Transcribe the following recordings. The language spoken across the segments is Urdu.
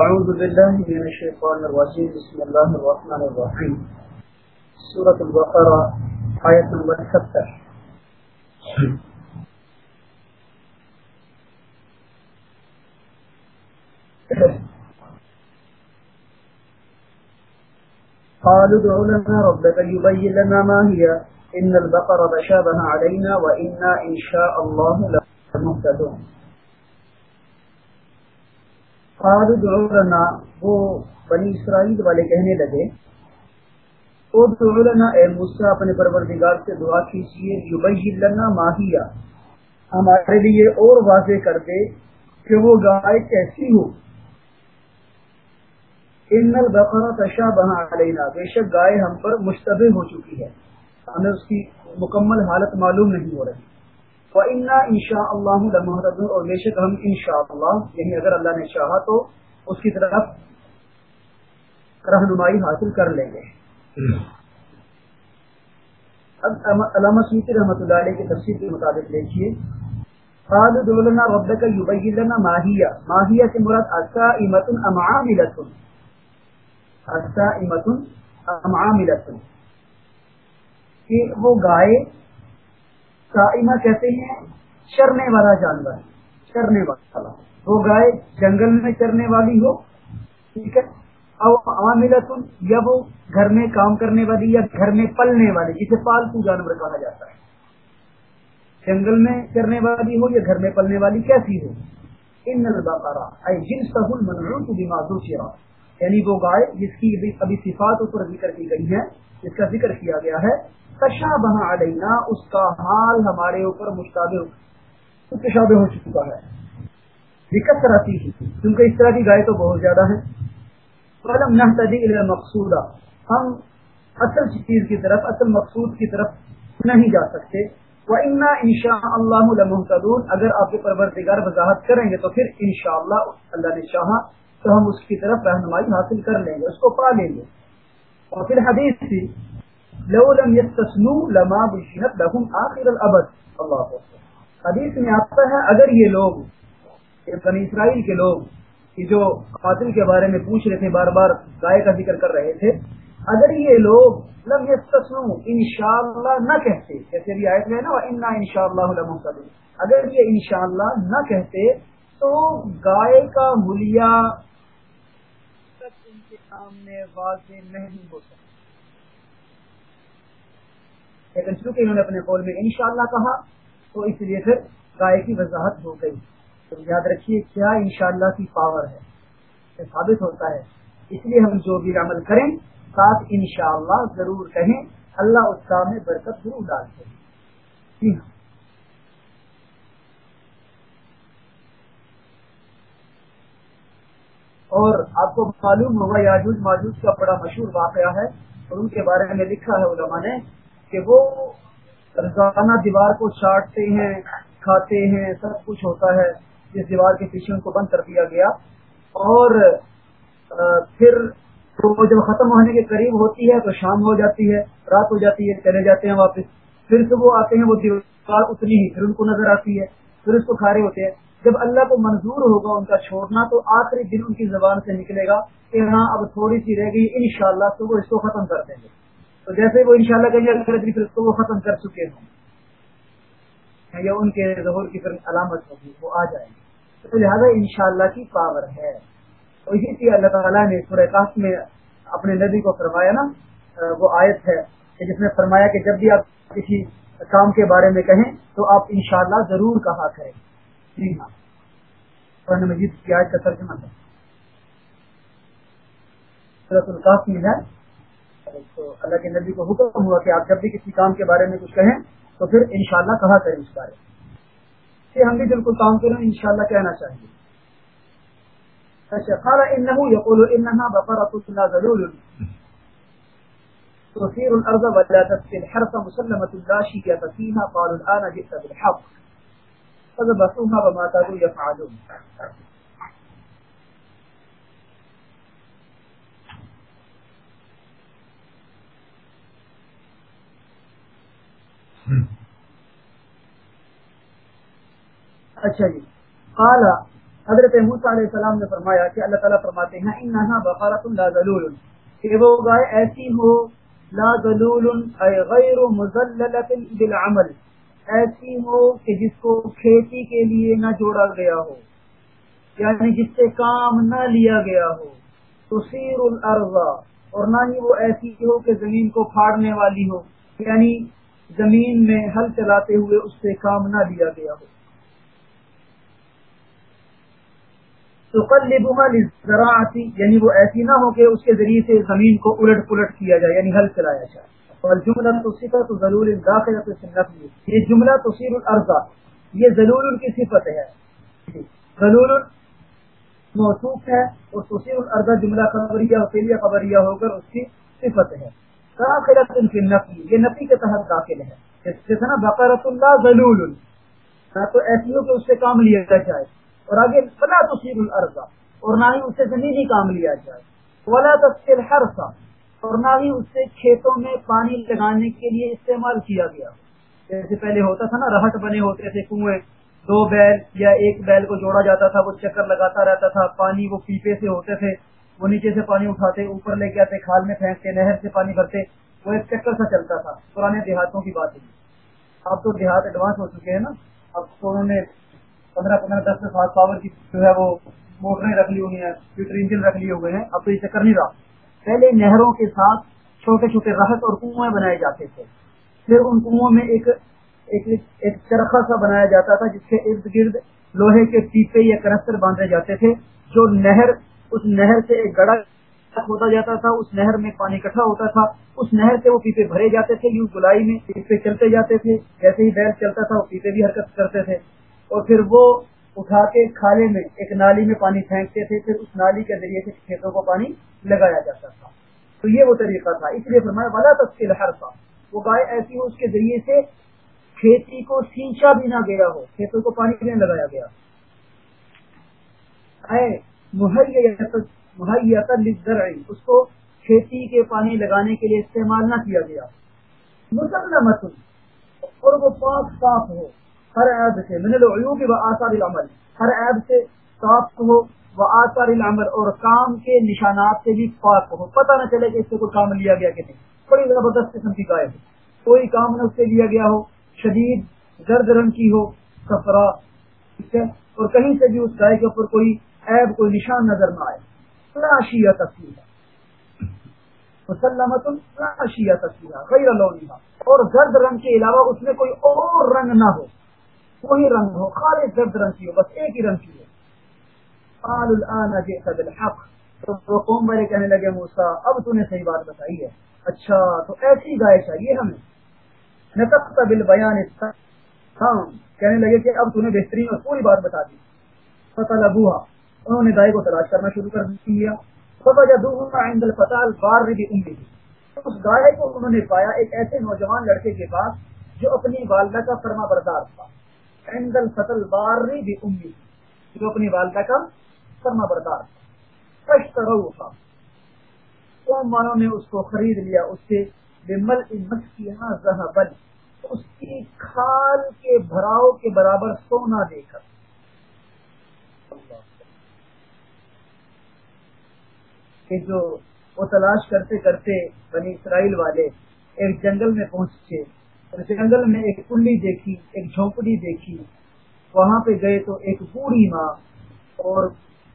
أعوذ بالله من الشيطان الرجيم. بسم الله الرحمن الرحيم. سورة البقرة آية نمبر 70 قالوا ادع لنا ربك يبين لنا ما هي. إن البقرة تشابه علينا وإنا إن شاء الله لمهتدون. لنا، وہ بنی اسرائیل والے کہنے لگے ادع لنا، اے موسیٰ، اپنے پروردگار سے دعا کیجیے، یبین لنا ما ہمارے لیے اور واضح کر دے کہ وہ گائے کیسی ہو۔ ان البقرہ تشابہ علینا۔ بے شک گائے ہم پر مشتبہ ہو چکی ہے۔ ہمیں اس کی مکمل حالت معلوم نہیں ہو رہی۔ وَإِنَّا إِن شَاءَ اللَّهُ لَمُهْتَدُونَ اور بے شک ہم انشاءاللہ یعنی اگر اللہ نے چاہا تو اس کی طرف رہنمائی حاصل کر لیں گے۔ اب علامہ سیوطی رحمۃ اللہ علیہ کی تفسیر کے مطابق دیکھیے۔ قالوا دولنا ربك يبين لنا ما هي ما هي سے مراد اسائمۃ ام عاملۃ کہ وہ گائے سائمہ کہتے ہیں، چرنے والا جانور، چرنے والا۔ وہ گائے، جنگل میں چرنے والی ہو، ٹھیک ہے۔ عاملت یا وہ گھر میں کام کرنے والی یا گھر میں پلنے والی، جسے پالتو جانور کہا جاتا ہے۔ جنگل میں چرنے والی ہو یا گھر میں پلنے والی، کیسی ہو؟ ان جن سہول یعنی وہ گائے، جس کی ابھی صفات اوپر ذکر کی گئی ہے جس کا ذکر کیا گیا ہے کشا بہا علینا، اس کا حال ہمارے اوپر مشتابہ متشابہ ہو چکا ہے۔ دقت کراتی ہی، کیونکہ اس طرح کی گائے تو بہت زیادہ ہے قلم نہ مقصودہ ہم اصل چیز کی طرف، اصل مقصود کی طرف نہیں جا سکتے۔ وہ انا ان شاء اللہ اگر آپ کے پرورتگار وضاحت کریں گے تو پھر انشاءاللہ اللہ نے چاہا تو ہم اس کی طرف رہنمائی حاصل کر لیں گے، اس کو پا لیں گے۔ اور پھر حدیث تھی لو لم يستسنو لما بشنت لهم آخر الابد اللہ حدیث میں آتا ہے، اگر یہ لوگ، بنی اسرائیل کے لوگ، کہ جو قاتل کے بارے میں پوچھ رہے تھے، بار بار گائے کا ذکر کر رہے تھے، اگر یہ لوگ لم يستسنو انشاءاللہ نہ کہتے، جیسے بھی آیت میں نا انا انشاءاللہ لمحتدون اگر یہ انشاءاللہ نہ کہتے، تو گائے کا ملیہ سامنے واضح نہیں ہو سکتا۔ لیکن چونکہ انہوں نے اپنے قول میں انشاءاللہ کہا، تو اس لیے پھر گائے کی وضاحت ہو گئی۔ تو یاد رکھیے کیا انشاءاللہ کی پاور ہے، یہ ثابت ہوتا ہے۔ اس لیے ہم جو بھی عمل کریں، ساتھ انشاءاللہ ضرور کہیں، اللہ اس کام میں برکت ضرور ڈالتے جی ہاں۔ اور آپ کو معلوم ہوگا، یاجوج ماجوج کا بڑا مشہور واقعہ ہے اور ان کے بارے میں لکھا ہے علماء نے کہ وہ روزانہ دیوار کو چاٹتے ہیں، کھاتے ہیں، سب کچھ ہوتا ہے۔ جس دیوار کے پیچھے ان کو بند کر دیا گیا۔ اور پھر وہ جب ختم ہونے کے قریب ہوتی ہے تو شام ہو جاتی ہے، رات ہو جاتی ہے، چلے جاتے ہیں واپس۔ پھر سے وہ آتے ہیں، وہ دیوار اتنی ہی پھر ان کو نظر آتی ہے، پھر اس کو کھارے ہوتے ہیں۔ جب اللہ کو منظور ہوگا ان کا چھوڑنا تو آخری دن ان کی زبان سے نکلے گا کہ ہاں اب تھوڑی سی رہ گئی ان شاء اللہ تو وہ اس کو ختم کر دیں گے۔ تو جیسے وہ ان شاء اللہ کہیں گے تو وہ ختم کر چکے ہوں۔ یا ان کے ظہور کی پھر علامت ہوگی، وہ آ جائیں گے۔ تو لہٰذا ان شاء اللہ کی پاور ہے۔ تو اسی لیے اللہ تعالیٰ نے سورہ کاف میں اپنے نبی کو فرمایا نا وہ آیت ہے کہ جس میں فرمایا کہ جب بھی آپ کسی کام کے بارے میں کہیں تو آپ انشاءاللہ ضرور کہا کریں جی ہاں۔ قرآن مجید کی آج کا ترجمہ ہے سورت القاف میں ہے۔ تو اللہ کے نبی کو حکم ہوا کہ آپ جب بھی کسی کام کے بارے میں کچھ کہیں تو پھر انشاءاللہ کہا کریں اس بارے میں۔ ہم بھی بالکل کام کریں، انشاءاللہ کہنا چاہیے۔ اچھا قال انه يقول انها بقره لا ذلول۔ تثير الارض ولا تسقي الحرث مسلمه لا شيء فيها قالوا الان جئت بالحق، فذبحوها وما كانوا يفعلون۔ اچھا جی۔ قال حضرت موسیٰ علیہ السلام نے فرمایا کہ اللہ تعالیٰ فرماتے ہیں، انہا بقارت لا ذلول۔ کہ وہ گائے ایسی ہو، لا ذلول غیر مزللت بالعمل۔ ایسی ہو کہ جس کو کھیتی کے لیے نہ جوڑا گیا ہو یعنی جس سے کام نہ لیا گیا ہو۔ تصیر الارض، اور نہ ہی وہ ایسی ہو کہ زمین کو پھاڑنے والی ہو۔ یعنی زمین میں ہل چلاتے ہوئے اس سے کام نہ لیا گیا ہو۔ تو زراعتی یعنی وہ ایسی نہ ہو کہ اس کے ذریعے سے زمین کو الٹ پلٹ کیا جائے یعنی ہل چلایا جائے۔ اور جملہ تو صفت ضرور یہ جملہ تو سیر الرضا یہ ضرور کی صفت ہے۔ ضرور موصوف ہے اور تصیر الرضا جملہ خبریہ وسیلیہ خبریہ ہو کر اس کی صفت ہے۔ داخلت کی نفی، یہ نفی کے تحت داخل ہے۔ جیسے نا بقرۃ اللہ ضلول تو ایسی ہو کہ اس سے کام لیا جائے، اور آگے فلا تصیر الرضا اور نہ ہی اس سے زمینی کام لیا جائے۔ ولا تفصیل ہر اور نہ ہی اس سے کھیتوں میں پانی لگانے کے لیے استعمال کیا گیا۔ جیسے پہلے ہوتا تھا نا، رہٹ بنے ہوتے تھے کنویں، دو بیل یا ایک بیل کو جوڑا جاتا تھا، وہ چکر لگاتا رہتا تھا، پانی وہ پیپے سے ہوتے تھے۔ وہ نیچے سے پانی اٹھاتے، اوپر لے کے آتے، کھال میں پھینکتے، نہر سے پانی بھرتے، وہ ایک چکر سا چلتا تھا۔ پرانے دیہاتوں کی بات ہے۔ اب تو دیہات ایڈوانس ہو چکے ہیں نا۔ اب تو انہوں نے پندرہ پندرہ، دس دس ہاتھ پاور کی جو ہے وہ موٹریں رکھ لی ہوئی ہیں انجن رکھ لیے ہوئے ہیں۔ اب تو یہ چکر نہیں رہا۔ پہلے نہروں کے ساتھ چھوٹے چھوٹے رحت اور کنویں بنائے جاتے تھے۔ پھر ان کنو میں ایک ایک چرخا سا بنایا جاتا تھا، جس کے ارد گرد لوہے کے پیپے یا کرستر باندھے جاتے تھے، جو نہر اس نہر سے ایک گڑا ہوتا جاتا تھا، اس نہر میں پانی اکٹھا ہوتا تھا۔ اس نہر سے وہ پیپے بھرے جاتے تھے، یوں گلائی میں پیپے چلتے جاتے تھے۔ جیسے ہی بیل چلتا تھا، وہ پیپے بھی حرکت کرتے تھے۔ اور پھر وہ اٹھا کے کھالے میں، ایک نالی میں پانی پھینکتے تھے۔ پھر اس نالی کے ذریعے سے کھیتوں کو پانی لگایا جاتا تھا۔ تو یہ وہ طریقہ تھا۔ اس لیے فرمایا والا تفصیل ہر تھا وہ گائے ایسی ہو، اس کے ذریعے سے کھیتی کو سینچا بھی نہ گیا ہو، کھیتوں کو پانی نہیں لگایا گیا مہیا اس کو کھیتی کے پانی لگانے کے لیے استعمال نہ کیا گیا۔ مسلم اور وہ پاک صاف ہو، ہر عیب سے، من العیوب و آثار العمل۔ ہر عیب سے صاف ہو وہ آثار العمل، اور کام کے نشانات سے بھی پاک ہو۔ پتہ نہ چلے کہ اس سے کوئی کام لیا گیا کہ نہیں۔ بڑی زبردست قسم کی گائے۔ ہو کوئی کام نہ اس سے لیا گیا ہو، شدید زرد رنگ کی ہو سفرا ٹھیک ہے؟ اور کہیں سے بھی اس گائے کے اوپر کوئی عیب کوئی نشان نظر نہ آئے۔ راشیا تفصیل مسلمت راشیا تفصیل غیر لونیہ اور زرد رنگ کے علاوہ اس میں کوئی اور رنگ نہ ہو۔ وہی رنگ ہو، خالص درد رنگ کی ہو، بس ایک ہی رنگ کی ہو۔ تو قوم والے کہنے لگے موسا اب تو نے صحیح بات بتائی ہے۔ اچھا تو ایسی گائے چاہیے ہمیں۔ نقب قبل بیان کہنے لگے کہ اب تو نے بہترین اور پوری بات بتا دی۔ فتح لبوہا انہوں نے گائے کو تلاش کرنا شروع کر دیا۔ بار بھی اس گائے کو انہوں نے پایا ایک ایسے نوجوان لڑکے کے پاس جو اپنی والدہ کا فرما بردار تھا۔ اینگل فتل باری بھی امید جو اپنی والدہ کا فرما بردار تھا۔ تو مانوں نے اس کو خرید لیا۔ اس سے بمل ذہبل اس کی کھال کے بھراؤ کے برابر سونا دے کر کہ جو وہ تلاش کرتے کرتے بنی اسرائیل والے ایک جنگل میں پہنچے جنگل میں ایک کنڈی دیکھی، ایک جھونپڑی دیکھی۔ وہاں پہ گئے تو ایک بوڑھی ماں اور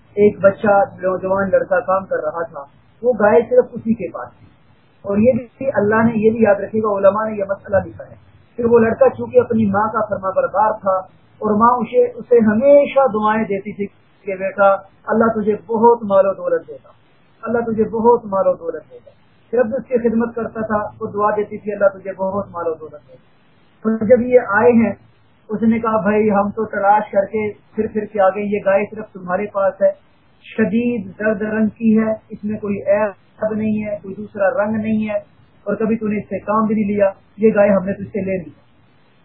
ایک بچہ نوجوان لڑکا کام کر رہا تھا۔ وہ گائے صرف اسی کے پاس تھی۔ اور یہ بھی اللہ نے یہ بھی یاد رکھے گا، علماء نے یہ مسئلہ لکھا ہے۔ پھر وہ لڑکا چونکہ اپنی ماں کا فرما بردار تھا اور ماں اسے اسے ہمیشہ دعائیں دیتی تھی کہ بیٹا، اللہ تجھے بہت مال و دولت دیتا۔ اللہ تجھے بہت مال و دولت دیتا جب اس کی خدمت کرتا تھا، وہ دعا دیتی تھی، اللہ تجھے بہت مال و دولت ہے تو جب یہ آئے ہیں، اس نے کہا، بھائی، ہم تو تلاش کر کے پھر پھر کے آگے یہ گائے صرف تمہارے پاس ہے۔ شدید درد رنگ کی ہے، اس میں کوئی ایب نہیں ہے، کوئی دوسرا رنگ نہیں ہے، اور کبھی تو نے اس سے کام بھی نہیں لیا، یہ گائے ہم نے تجھ سے لے لی۔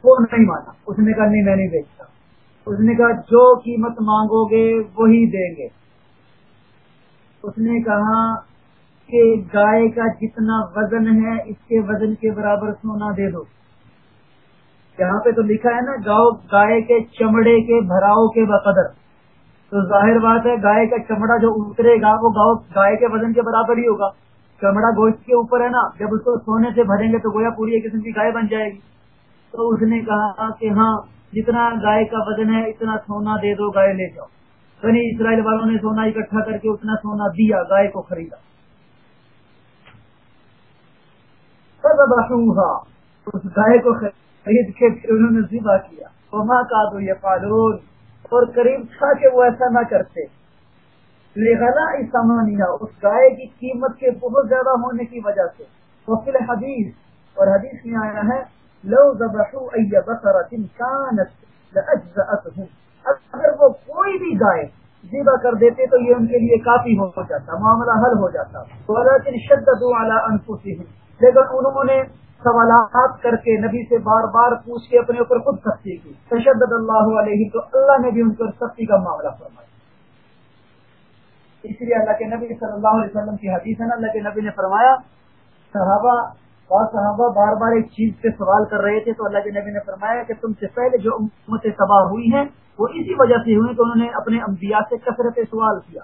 وہ نہیں مانا۔ اس نے کہا، نہیں، میں نہیں بیچتا۔ اس نے کہا، جو قیمت مانگو گے، وہی دیں گے۔ اس نے کہا کہ گائے کا جتنا وزن ہے، اس کے وزن کے برابر سونا دے دو۔ یہاں پہ تو لکھا ہے نا گاؤ گائے کے چمڑے کے بھراؤ کے بقدر۔ تو ظاہر بات ہے، گائے کا چمڑا جو اترے گا، وہ گائے کے وزن کے برابر ہی ہوگا۔ چمڑا گوشت کے اوپر ہے نا، جب اس کو سونے سے بھریں گے تو گویا پوری ایک قسم کی گائے بن جائے گی۔ تو اس نے کہا کہ ہاں جتنا گائے کا وزن ہے، اتنا سونا دے دو گائے، لے جاؤ۔ بنی اسرائیل والوں نے سونا اکٹھا کر کے اتنا سونا دیا، گائے کو خریدا۔ اس گائے کو خرید کے پھر انہوں نے ذبح کیا۔ وہاں کا دو یہ پالون اور قریب تھا کہ وہ ایسا نہ کرتے۔ لہلا اسامانیہ اس گائے کی قیمت کے بہت زیادہ ہونے کی وجہ سے۔ وکیل حدیث اور حدیث میں آیا ہے، لو ذبحوا ای بقرۃ كانت لاجزأتهم اگر وہ کوئی بھی گائے ذبح کر دیتے تو یہ ان کے لیے کافی ہو جاتا، معاملہ حل ہو جاتا۔ ولكن شددوا على انفسهم لیکن انہوں نے سوالات کر کے نبی سے بار بار پوچھ کے اپنے اوپر خود سختی کی۔ تشدد اللہ علیہ، تو اللہ نے بھی ان پر سختی کا معاملہ فرمایا۔ اس لیے اللہ کے نبی صلی اللہ علیہ وسلم کی حدیث ہے نا، اللہ کے نبی نے فرمایا، صحابہ اور صحابہ بار بار ایک چیز پہ سوال کر رہے تھے، تو اللہ کے نبی نے فرمایا کہ تم سے پہلے جو امتیں تباہ ہوئی ہیں وہ اسی وجہ سے ہوئی کہ انہوں نے اپنے انبیاء سے کثرت سوال کیا۔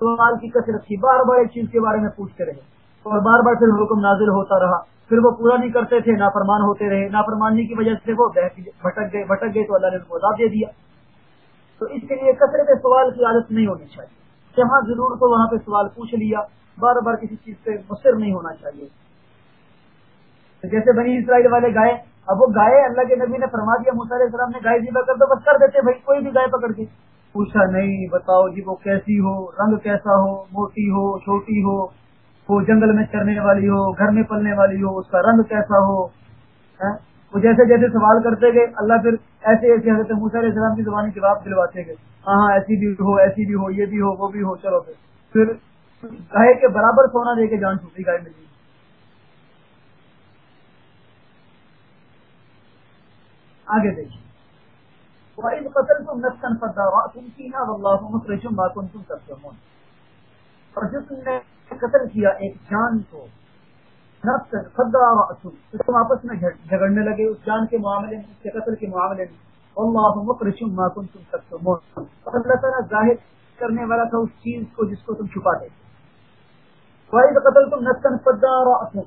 سوال کی کثرت کی بار بار ایک چیز کے بارے میں پوچھتے رہے۔ اور بار بار پھر حکم نازل ہوتا رہا۔ پھر وہ پورا نہیں کرتے تھے، نافرمان ہوتے رہے۔ نافرمانی کی وجہ سے وہ بھٹک گئے بھٹک گئے تو اللہ نے ان کو عذاب دے دیا۔ تو اس کے لیے کثرت سوال کی عادت نہیں ہونی چاہیے۔ جہاں ضرور تو وہاں پہ سوال پوچھ لیا۔ بار بار کسی چیز پہ مصر نہیں ہونا چاہیے۔ جیسے بنی اسرائیل والے گائے، اب وہ گائے اللہ کے نبی نے فرما دیا علیہ السلام نے گائے ذبح کر دو، بس کر دیتے بھائی، کوئی بھی گائے پکڑ کے۔ پوچھا، نہیں، بتاؤ جی وہ کیسی ہو؟ رنگ کیسا ہو؟ موٹی ہو، چھوٹی ہو؟ وہ جنگل میں چرنے والی ہو، گھر میں پلنے والی ہو، اس کا رنگ کیسا ہو؟ ہاں؟ وہ جیسے جیسے سوال کرتے گئے، اللہ پھر ایسے ایسے حضرت علیہ السلام کی زبانی جواب دلواتے گئے۔ ہاں ہاں ایسی بھی ہو، ایسی بھی ہو، یہ بھی ہو، وہ بھی ہو، چلو پھر۔ پھر گائے کے برابر سونا دے کے جان چھوٹی گائے ملی۔ آگے دیکھیے۔ قتل تم نسن تم سینا اور جس نے قتل کیا ایک جان کو تم آپس میں جھگڑنے لگے، اس جان کے معاملے میں، اس کے قتل کے معاملے میں۔ اللہ مخرجم ما کنتم ترجمون اللہ تعالیٰ ظاہر کرنے والا تھا اس چیز کو جس کو تم چھپا دے۔ وَإِذْ قَتَلْتُمْ نَفْسًا فَدَّارَأْتُمْ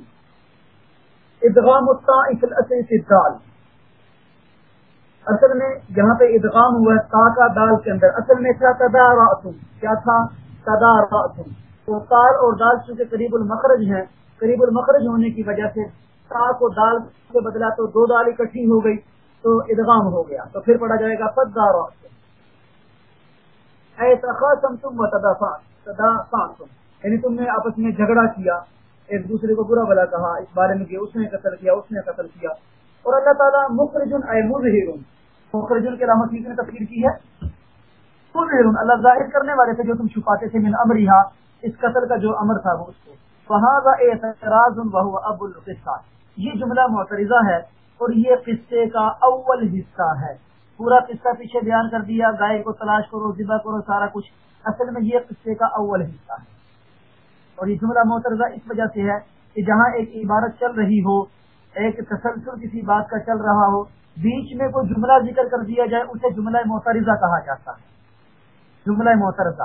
ادغام الطائف الاسر الدال اصل میں جہاں پہ ادغام ہوا ہے تا کا دال کے اندر۔ اصل میں کیا تدا کیا تھا؟ تدا تو تال اور دال چونکہ قریب المخرج ہیں، قریب المخرج ہونے کی وجہ سے تا کو دال سے بدلا تو دو دال اکٹھی ہو گئی، تو ادغام ہو گیا۔ تو پھر پڑا جائے گا تدا ایسا خاصم تم و تدا تدا یعنی تم نے آپس میں جھگڑا کیا، ایک دوسرے کو برا بلا کہا، اس بارے میں کہ اس نے قتل کیا، اس نے قتل کیا۔ اور اللہ تعالیٰ مخرجن مخرجن کے رحمت نے تفسیر کی ہے. مظہرن، اللہ ظاہر کرنے والے تھے جو تم چھپاتے تھے من امرہا. اس قتل کا جو امر تھا وہ اس کو. فہذا اعتراض وهو ابو القصہ. یہ جملہ معترضہ ہے اور یہ قصے کا اول حصہ ہے. پورا قصہ پیچھے بیان کر دیا گائے کو تلاش کرو، ذبح کرو، سارا کچھ. اصل میں یہ قصے کا اول حصہ ہے. اور یہ جملہ معترضہ اس وجہ سے ہے کہ جہاں ایک عبارت چل رہی ہو ایک تسلسل کسی بات کا چل رہا ہو، بیچ میں کوئی جملہ ذکر کر دیا جائے، اسے جملہ محترضہ کہا جاتا ہے۔ جملہ محترضہ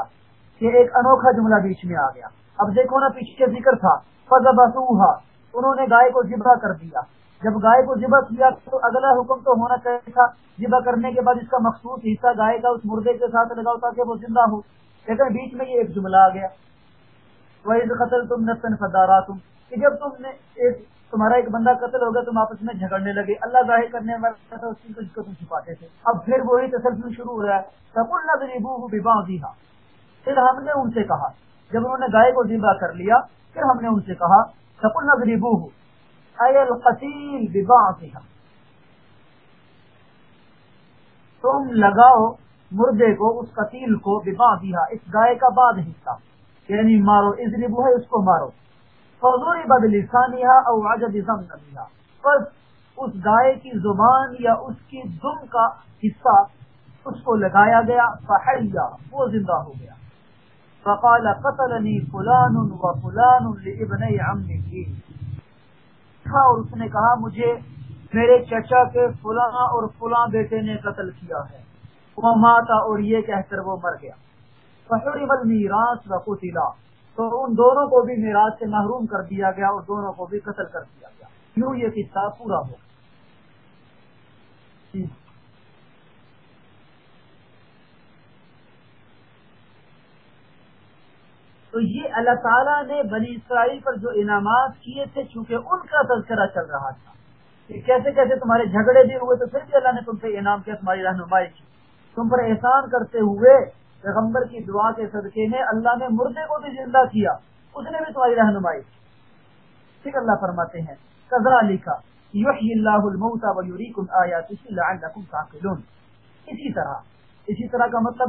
یہ ایک انوکھا جملہ بیچ میں آ گیا۔ اب دیکھو نا پیچھے ذکر تھا فضبوہا انہوں نے گائے کو ذبح کر دیا۔ جب گائے کو ذبح کیا تو اگلا حکم تو ہونا چاہیے تھا، ذبح کرنے کے بعد اس کا مخصوص حصہ گائے کا اس مردے کے ساتھ لگاؤ تاکہ وہ زندہ ہو۔ لیکن بیچ میں یہ ایک جملہ آ گیا۔ وہی قتل تم نسن فدارا تم کہ جب تم نے ایک تمہارا ایک بندہ قتل ہو گیا تم آپس میں جھگڑنے لگے۔ اللہ ظاہر کرنے والا تھا، اس چیز کو جس کو تم چھپاتے تھے۔ اب پھر وہی تسلسل شروع ہو رہا ہے۔ سب سکول نہ دیہا پھر ہم نے ان سے کہا۔ جب انہوں نے گائے کو ذبح کر لیا، پھر ہم نے ان سے کہا سکول نہ غریبو القتیل تم لگاؤ مردے کو، اس قتیل کو ببا دیا اس گائے کا بعد حصہ۔ یعنی مارو اس ہے اس کو مارو۔ فضوری بدلسانیہ او عجب زمزمیہ بس اس گائے کی زبان یا اس کی دم کا حصہ اس کو لگایا گیا، فحیا، وہ زندہ ہو گیا۔ فقال، قتلنی فلان و فلان لابن عمه تھا، اور اس نے کہا، مجھے میرے چچا کے فلاں اور فلاں بیٹے نے قتل کیا ہے۔ وہ ماتا اور یہ کہہ کر وہ مر گیا۔ میراث و قتلا۔ تو ان دونوں کو بھی میراث سے محروم کر دیا گیا اور دونوں کو بھی قتل کر دیا گیا۔ کیوں یہ قصہ پورا ہو؟ جی۔ تو یہ اللہ تعالیٰ نے بنی اسرائیل پر جو انعامات کیے تھے، چونکہ ان کا تذکرہ چل رہا تھا۔ کہ کیسے کیسے تمہارے جھگڑے بھی ہوئے، تو پھر بھی اللہ نے تم سے انعام کیا، تمہاری رہنمائی کی۔ تم پر احسان کرتے ہوئے پیغمبر کی دعا کے صدقے میں اللہ نے مردے کو بھی زندہ کیا، اس نے بھی تمہاری رہنمائی۔ ٹھیک اللہ فرماتے ہیں کزرا لکھا یحیی اللہ الموتا ویریکم آیاتہ لعلکم تعقلون۔ اسی طرح اسی طرح کا مطلب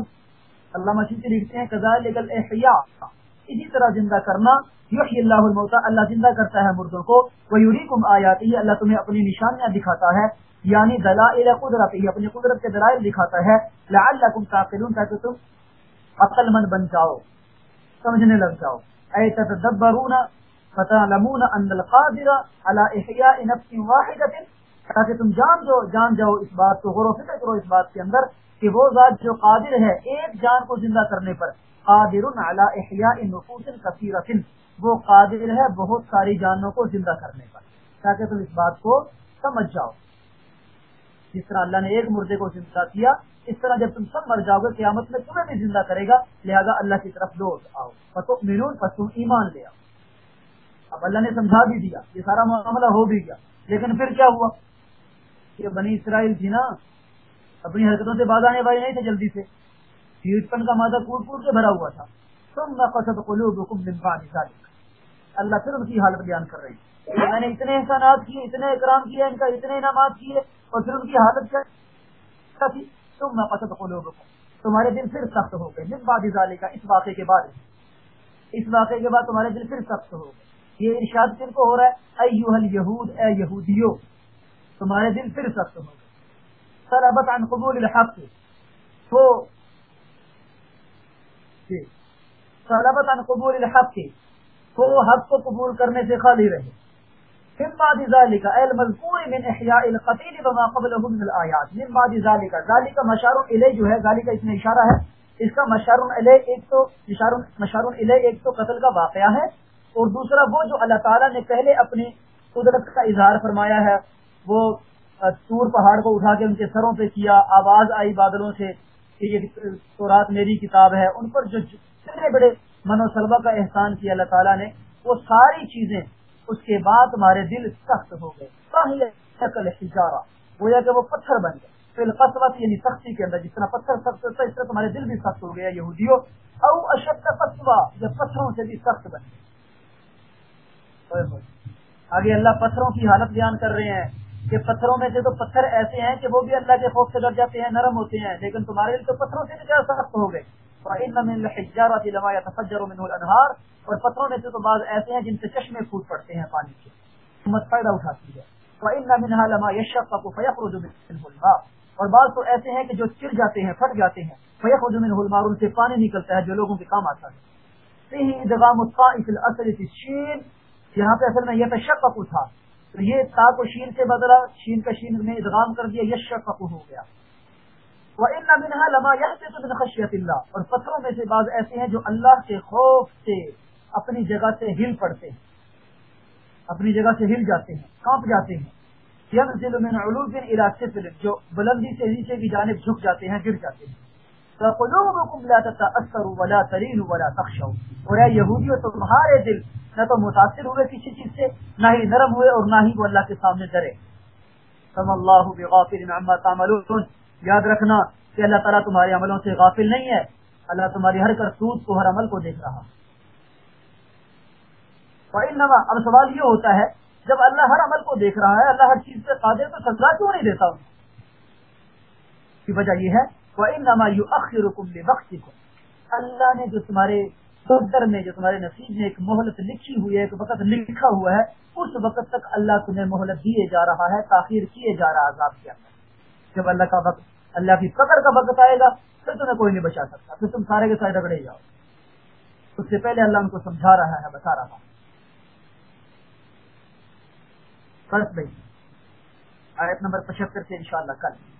اللہ مسیح لکھتے ہیں، کذالک الاحیاء۔ اسی طرح زندہ کرنا، یحیی اللہ الموتا اللہ زندہ کرتا ہے مردوں کو۔ ویریکم آیاتہ اللہ تمہیں اپنی نشانیاں دکھاتا ہے۔ یعنی دلائل قدرت اپنی قدرت کے دلائل دکھاتا ہے۔ لعلکم تعقلون، تاکہ تم عقل مند بن جاؤ، سمجھنے لگ جاؤ۔ اے تدبرون فتعلمون ان القادر على احیاء نفس واحدة تاکہ تم جان جو جان جاؤ اس بات کو، غور و فکر کرو اس بات کے اندر کہ وہ ذات جو قادر ہے، ایک جان کو زندہ کرنے پر قادر على احیاء نفوس کثیرۃ، وہ قادر ہے بہت ساری جانوں کو زندہ کرنے پر۔ تاکہ تم اس بات کو سمجھ جاؤ۔ جس طرح اللہ نے ایک مردے کو زندہ کیا، اس طرح جب تم سب مر جاؤ گے، قیامت میں تمہیں بھی زندہ کرے گا۔ لہذا اللہ کی طرف لوٹ آؤ۔ فتو مینون پس تم ایمان لے آؤ۔ اب اللہ نے سمجھا بھی دیا، یہ سارا معاملہ ہو بھی گیا۔ لیکن پھر کیا ہوا؟ کہ بنی اسرائیل تھی نا، اپنی حرکتوں سے باز آنے والے نہیں تھے جلدی سے۔ پن کا مادہ کوٹ کوٹ کے بھرا ہوا تھا۔ تم نہ قصد قلوبکم من بعد ذلك اللہ پھر ان کی حالت بیان کر رہی ہے میں نے اتنے احسانات کیے اتنے اکرام کیے ان کا اتنے انعامات کیے اور پھر ان کی حالت کیا تھی؟ تم نہ قصد قلوبکم۔ تمہارے دل پھر سخت ہو گئے۔ من بعد ذلك اس واقعے کے بعد۔ اس واقعے کے بعد تمہارے دل پھر سخت ہو گئے۔ یہ ارشاد کن کو ہو رہا ہے؟ ایوہ الیہود اے یہودیو تمہارے دل پھر سخت ہو گئے۔ سربت عن قبول الحق۔ تو جی، سربت عن قبول الحق۔ تو حق کو قبول کرنے سے خالی رہے۔ من بعد ذلك اے المذکور من احیاء القتیل بما قبله من الآیات من بعد ذلك. ذلك مشار الی جو ہے. ذلك اس میں اشارہ ہے. اس کا مشار الی ایک تو مشار الی ایک تو قتل کا واقعہ ہے. اور دوسرا وہ جو اللہ تعالیٰ نے پہلے اپنی قدرت کا اظہار فرمایا ہے، وہ سور پہاڑ کو اٹھا کے ان کے سروں پہ کیا، آواز آئی بادلوں سے کہ یہ تو رات میری کتاب ہے۔ ان پر جو جتنے بڑے من و سلبہ کا احسان کیا اللہ تعالیٰ نے، وہ ساری چیزیں اس کے بعد تمہارے دل سخت ہو گئے۔ شکل ہجارا گویا کہ وہ پتھر بن گئے۔ پھر یعنی سختی کے اندر جس طرح پتھر سخت ہوتا ہے، اس طرح تمہارے دل بھی سخت ہو گیا، یہودیوں۔ او اشد قصبہ جب پتھروں سے بھی سخت بن گئے۔ آگے اللہ پتھروں کی حالت بیان کر رہے ہیں کہ پتھروں میں سے تو پتھر ایسے ہیں کہ وہ بھی اللہ کے خوف سے ڈر جاتے ہیں، نرم ہوتے ہیں، لیکن تمہارے لیے تو پتھروں سے بھی کیا سخت ہو گئے۔ انہار اور پتھروں میں سے تو بعض ایسے ہیں جن سے چشمے پھوٹ پڑتے ہیں پانی کے۔ ہمت فائدہ اٹھاتی ہے۔ اور بعض تو ایسے ہیں کہ جو چر جاتے ہیں، پھٹ جاتے ہیں فیق من المار ان سے پانی نکلتا ہے جو لوگوں کے کام آتا ہے۔ یہاں پہ اصل میں یہ شک تھا۔ تو یہ تا کو شین سے بدلا شین کا شین میں ادغام کر دیا یہ شک ہو گیا۔ وہ ان منہا لما یہ خشیت اللہ اور پتھروں میں سے بعض ایسے ہیں جو اللہ کے خوف سے اپنی جگہ سے ہل پڑتے ہیں۔ اپنی جگہ سے ہل جاتے ہیں، کانپ جاتے ہیں۔ یہ ضلع میں علاقے جو بلندی سے نیچے کی جانب جھک جاتے ہیں، گر جاتے ہیں۔ اور تمہارے دل نہ تو متاثر ہوئے کسی چیز سے، نہ ہی نرم ہوئے اور نہ ہی وہ اللہ کے سامنے ڈرے۔ سم اللہ تعملون۔ یاد رکھنا کہ اللہ تعالیٰ تمہارے عملوں سے غافل نہیں ہے۔ اللہ تمہاری ہر کرتوت کو، ہر عمل کو دیکھ رہا۔ نما اب سوال یہ ہوتا ہے، جب اللہ ہر عمل کو دیکھ رہا ہے، اللہ ہر چیز سے قادر تو سزا کیوں نہیں دیتا؟ کی وجہ یہ ہے وہ ان نما یو اللہ نے جو تمہارے قدر میں، جو تمہارے نصیب میں ایک مہلت لکھی ہوئی ہے، ایک وقت لکھا ہوا ہے، اس وقت تک اللہ تمہیں مہلت دیے جا رہا ہے، تاخیر کیے جا رہا عذاب کے اندر۔ جب اللہ کا وقت اللہ کی فکر کا وقت آئے گا، پھر تمہیں کوئی نہیں بچا سکتا، پھر تم سارے کے سارے رگڑے جاؤ۔ اس سے پہلے اللہ ان کو سمجھا رہا ہے، بتا رہا ہے فرق بھائی، آیت نمبر پچہتر سے انشاءاللہ کل۔